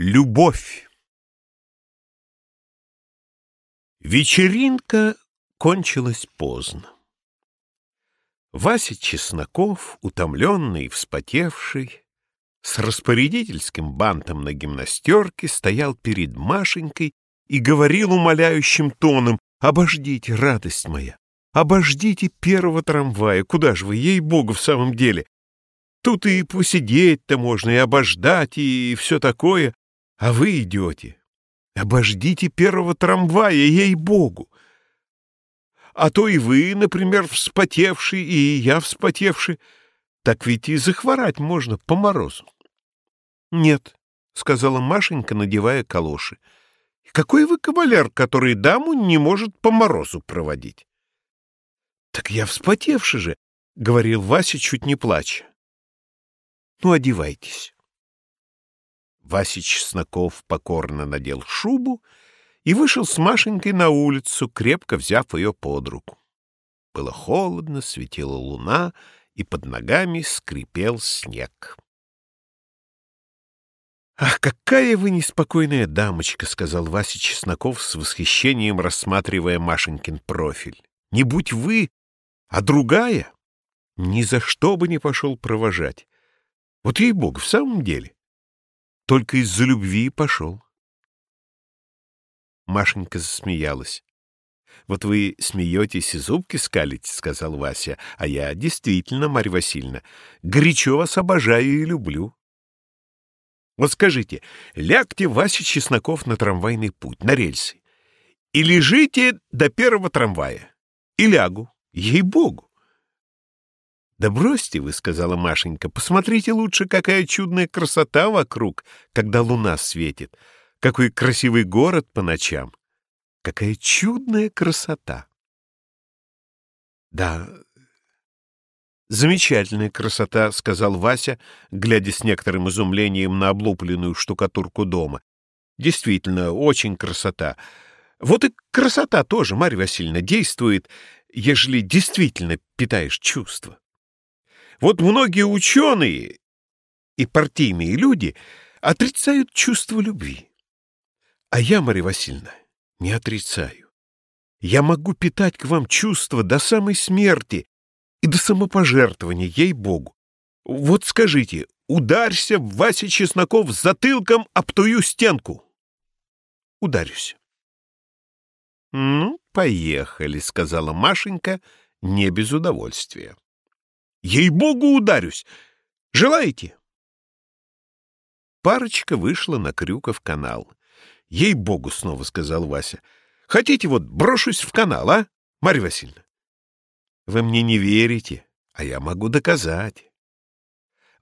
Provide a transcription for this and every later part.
Любовь. Вечеринка кончилась поздно. Вася Чесноков, утомленный и вспотевший, с распорядительским бантом на гимнастерке, стоял перед Машенькой и говорил умоляющим тоном, «Обождите, радость моя, обождите первого трамвая. Куда же вы, ей-богу, в самом деле? Тут и посидеть-то можно, и обождать, и все такое. А вы идете. Обождите первого трамвая, ей-богу. А то и вы, например, вспотевший, и я вспотевший. Так ведь и захворать можно по морозу. — Нет, — сказала Машенька, надевая калоши. — Какой вы кавалер, который даму не может по морозу проводить? — Так я вспотевший же, — говорил Вася, чуть не плача. — Ну, одевайтесь. Вася Чесноков покорно надел шубу и вышел с Машенькой на улицу, крепко взяв ее под руку. Было холодно, светила луна, и под ногами скрипел снег. «Ах, какая вы неспокойная дамочка!» — сказал Вася Чесноков с восхищением, рассматривая Машенькин профиль. «Не будь вы, а другая, ни за что бы не пошел провожать. Вот ей-богу, в самом деле. Только из-за любви пошел. Машенька засмеялась. «Вот вы смеетесь и зубки скалите», — сказал Вася, «а я действительно, Марья Васильевна, горячо вас обожаю и люблю». Вот скажите, лягте, Вася Чесноков, на трамвайный путь, на рельсы, и лежите до первого трамвая, и лягу, ей-богу. «Да бросьте вы», — сказала Машенька, — «посмотрите лучше, какая чудная красота вокруг, когда луна светит, какой красивый город по ночам, какая чудная красота». «Да, замечательная красота», — сказал Вася, глядя с некоторым изумлением на облупленную штукатурку дома. «Действительно, очень красота. Вот и красота тоже, Марья Васильевна, действует, ежели действительно питаешь чувства». Вот многие ученые и партийные люди отрицают чувство любви. А я, Марья Васильевна, не отрицаю. Я могу питать к вам чувства до самой смерти и до самопожертвования, ей-богу. Вот скажите, ударься, Вася Чесноков, затылком об тую стенку. Ударюсь. «Ну, поехали», — сказала Машенька, не без удовольствия. Ей-богу, ударюсь! Желаете?» Парочка вышла на Крюков канал. «Ей-богу!» — снова сказал Вася. «Хотите, вот брошусь в канал, а, Марья Васильевна?» «Вы мне не верите, а я могу доказать».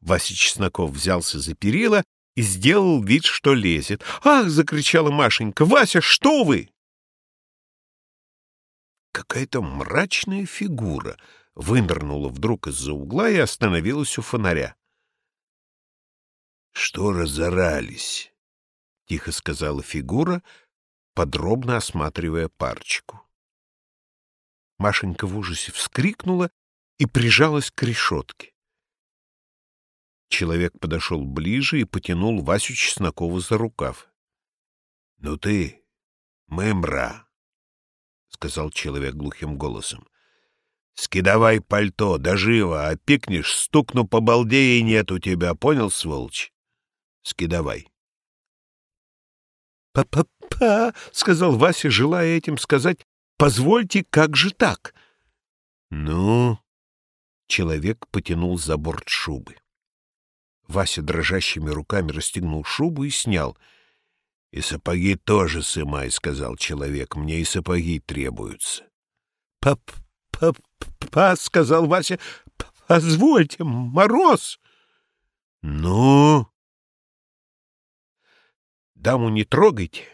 Вася Чесноков взялся за перила и сделал вид, что лезет. «Ах!» — закричала Машенька. «Вася, что вы?» Какая-то мрачная фигура — вынырнула вдруг из-за угла и остановилась у фонаря. — Что разорались? — тихо сказала фигура, подробно осматривая парочку. Машенька в ужасе вскрикнула и прижалась к решетке. Человек подошел ближе и потянул Васю Чеснокова за рукав. — Ну ты, мемра, — сказал человек глухим голосом. Скидавай пальто, да живо, а пикнешь, стукну по балде и нет у тебя, понял, сволочь? Скидавай. «Па-па-па!» — сказал Вася, желая этим сказать. «Позвольте, как же так?» «Ну?» — человек потянул за борт шубы. Вася дрожащими руками расстегнул шубу и снял. «И сапоги тоже сымай», — сказал человек. «Мне и сапоги требуются». «Пап, «Па-па», — сказал Вася, — «позвольте, мороз». «Ну?» «Даму не трогайте,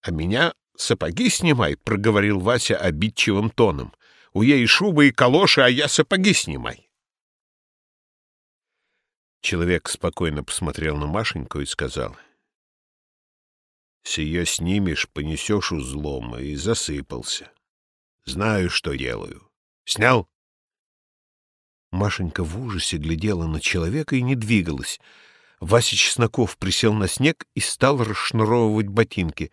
а меня сапоги снимай», — проговорил Вася обидчивым тоном. «У ей шуба и калоши, а я сапоги снимай». Человек спокойно посмотрел на Машеньку и сказал. «Сие снимешь, понесешь узлом» и засыпался. Знаю, что делаю. Снял? Машенька в ужасе глядела на человека и не двигалась. Вася Чесноков присел на снег и стал расшнуровывать ботинки.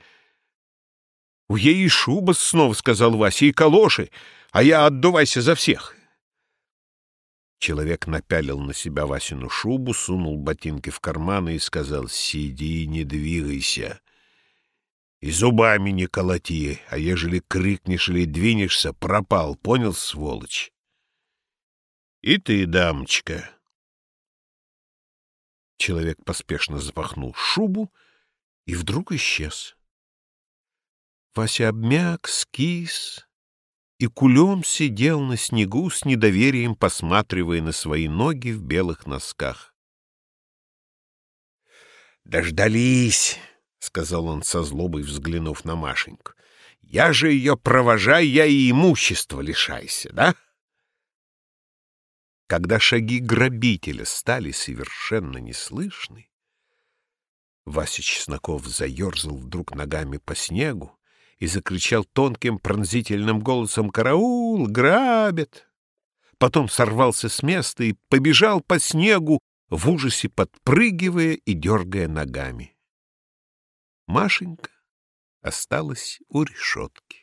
— У ей и шуба снова, — сказал Вася, — и калоши, а я отдувайся за всех. Человек напялил на себя Васину шубу, сунул ботинки в карманы и сказал, — Сиди, не двигайся. И зубами не колоти, а ежели крикнешь или двинешься, пропал, понял, сволочь? И ты, дамочка. Человек поспешно запахнул шубу и вдруг исчез. Вася обмяк, скис и кулем сидел на снегу с недоверием, посматривая на свои ноги в белых носках. «Дождались!» — сказал он со злобой, взглянув на Машеньку. — Я же ее провожай, я и имущество лишайся, да? Когда шаги грабителя стали совершенно неслышны, Вася Чесноков заерзал вдруг ногами по снегу и закричал тонким пронзительным голосом «Караул! Грабят!» Потом сорвался с места и побежал по снегу, в ужасе подпрыгивая и дергая ногами. Машенька осталась у решетки.